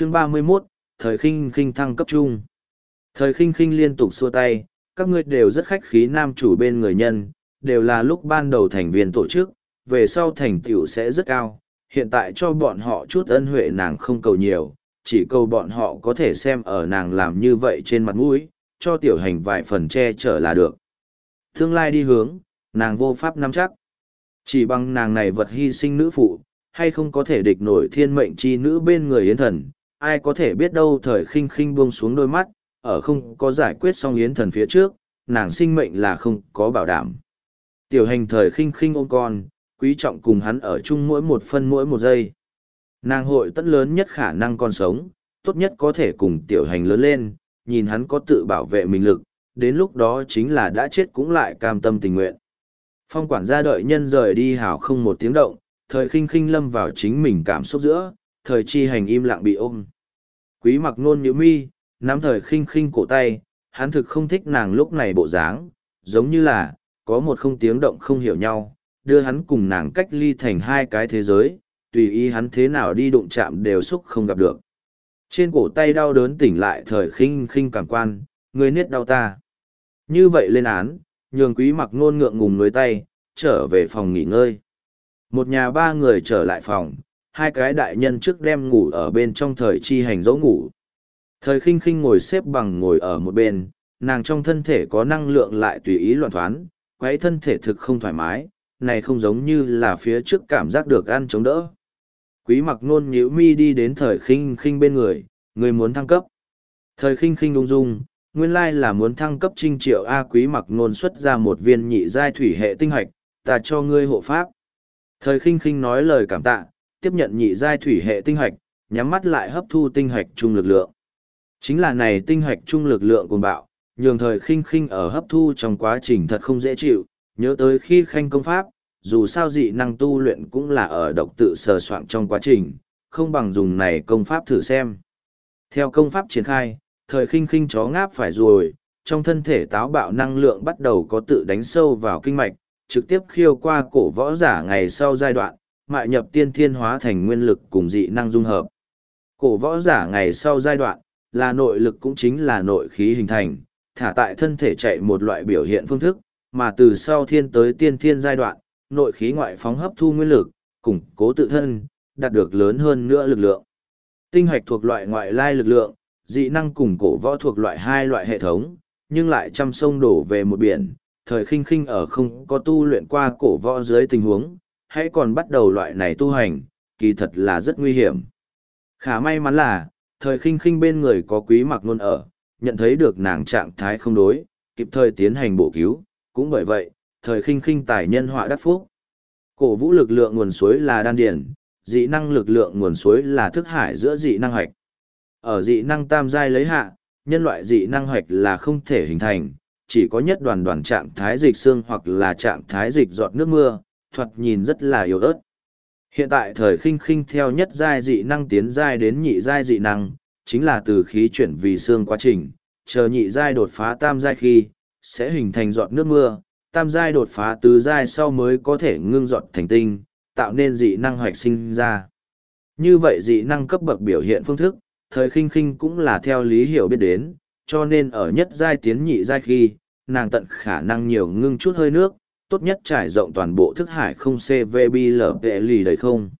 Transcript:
chương ba mươi 31, thời khinh khinh thăng cấp trung. Thời khinh khinh liên tục xua tay, các ngươi đều rất khách khí nam chủ bên người nhân, đều là lúc ban đầu thành viên tổ chức, về sau thành tựu sẽ rất cao. Hiện tại cho bọn họ chút ân huệ nàng không cầu nhiều, chỉ cầu bọn họ có thể xem ở nàng làm như vậy trên mặt mũi, cho tiểu hành vài phần che chở là được. Tương lai đi hướng, nàng vô pháp nắm chắc. Chỉ bằng nàng này vật hy sinh nữ phụ, hay không có thể địch nổi thiên mệnh chi nữ bên người yến thần, ai có thể biết đâu thời khinh khinh buông xuống đôi mắt, ở không có giải quyết xong yến thần phía trước, nàng sinh mệnh là không có bảo đảm. Tiểu hành thời khinh khinh ôm con, quý trọng cùng hắn ở chung mỗi một phân mỗi một giây. Nàng hội tất lớn nhất khả năng còn sống, tốt nhất có thể cùng tiểu hành lớn lên, nhìn hắn có tự bảo vệ mình lực, đến lúc đó chính là đã chết cũng lại cam tâm tình nguyện. Phong quản gia đợi nhân rời đi hảo không một tiếng động, thời khinh khinh lâm vào chính mình cảm xúc giữa, thời chi hành im lặng bị ôm. Quý mặc nôn nhữ mi, nắm thời khinh khinh cổ tay, hắn thực không thích nàng lúc này bộ dáng, giống như là, có một không tiếng động không hiểu nhau, đưa hắn cùng nàng cách ly thành hai cái thế giới, tùy ý hắn thế nào đi đụng chạm đều xúc không gặp được. Trên cổ tay đau đớn tỉnh lại thời khinh khinh cảm quan, người niết đau ta. Như vậy lên án, nhường quý mặc nôn ngượng ngùng nối tay, trở về phòng nghỉ ngơi. Một nhà ba người trở lại phòng, hai cái đại nhân trước đem ngủ ở bên trong thời chi hành dỗ ngủ. Thời khinh khinh ngồi xếp bằng ngồi ở một bên, nàng trong thân thể có năng lượng lại tùy ý loạn thoán, quấy thân thể thực không thoải mái, này không giống như là phía trước cảm giác được ăn chống đỡ. Quý mặc nôn nhữ mi đi đến thời khinh khinh bên người, người muốn thăng cấp. Thời khinh khinh ung dung, nguyên lai là muốn thăng cấp trinh triệu A quý mặc nôn xuất ra một viên nhị giai thủy hệ tinh hạch, ta cho ngươi hộ pháp. Thời khinh khinh nói lời cảm tạ, tiếp nhận nhị giai thủy hệ tinh hạch, nhắm mắt lại hấp thu tinh hạch trung lực lượng. Chính là này tinh hạch trung lực lượng cuồng bạo, nhường thời khinh khinh ở hấp thu trong quá trình thật không dễ chịu, nhớ tới khi khanh công pháp, dù sao dị năng tu luyện cũng là ở độc tự sờ soạn trong quá trình, không bằng dùng này công pháp thử xem. Theo công pháp triển khai, thời khinh khinh chó ngáp phải rồi, trong thân thể táo bạo năng lượng bắt đầu có tự đánh sâu vào kinh mạch, trực tiếp khiêu qua cổ võ giả ngày sau giai đoạn, mại nhập tiên thiên hóa thành nguyên lực cùng dị năng dung hợp. Cổ võ giả ngày sau giai đoạn, là nội lực cũng chính là nội khí hình thành, thả tại thân thể chạy một loại biểu hiện phương thức, mà từ sau thiên tới tiên thiên giai đoạn, nội khí ngoại phóng hấp thu nguyên lực, củng cố tự thân, đạt được lớn hơn nữa lực lượng. Tinh hoạch thuộc loại ngoại lai lực lượng, dị năng cùng cổ võ thuộc loại hai loại hệ thống, nhưng lại trăm sông đổ về một biển, thời khinh khinh ở không có tu luyện qua cổ võ dưới tình huống, hãy còn bắt đầu loại này tu hành, kỳ thật là rất nguy hiểm. Khá may mắn là, thời khinh khinh bên người có quý mặc luôn ở, nhận thấy được nàng trạng thái không đối, kịp thời tiến hành bổ cứu, cũng bởi vậy, thời khinh khinh tài nhân họa đắc phúc. Cổ vũ lực lượng nguồn suối là đan điển, dị năng lực lượng nguồn suối là thức hải giữa dị năng hoạch. Ở dị năng tam giai lấy hạ, nhân loại dị năng hoạch là không thể hình thành, chỉ có nhất đoàn đoàn trạng thái dịch xương hoặc là trạng thái dịch giọt nước mưa, thuật nhìn rất là yếu ớt. Hiện tại thời khinh khinh theo nhất giai dị năng tiến giai đến nhị giai dị năng, chính là từ khí chuyển vì xương quá trình, chờ nhị giai đột phá tam giai khi, sẽ hình thành giọt nước mưa, tam giai đột phá tứ giai sau mới có thể ngưng giọt thành tinh, tạo nên dị năng hoạch sinh ra. Như vậy dị năng cấp bậc biểu hiện phương thức, thời khinh khinh cũng là theo lý hiểu biết đến, cho nên ở nhất giai tiến nhị giai khi, nàng tận khả năng nhiều ngưng chút hơi nước, tốt nhất trải rộng toàn bộ thức hải không CVB lở lì đầy không.